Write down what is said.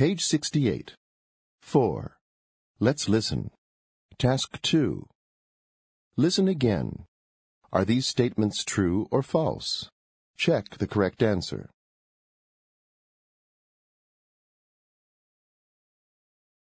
Page 68. 4. Let's listen. Task 2. Listen again. Are these statements true or false? Check the correct answer.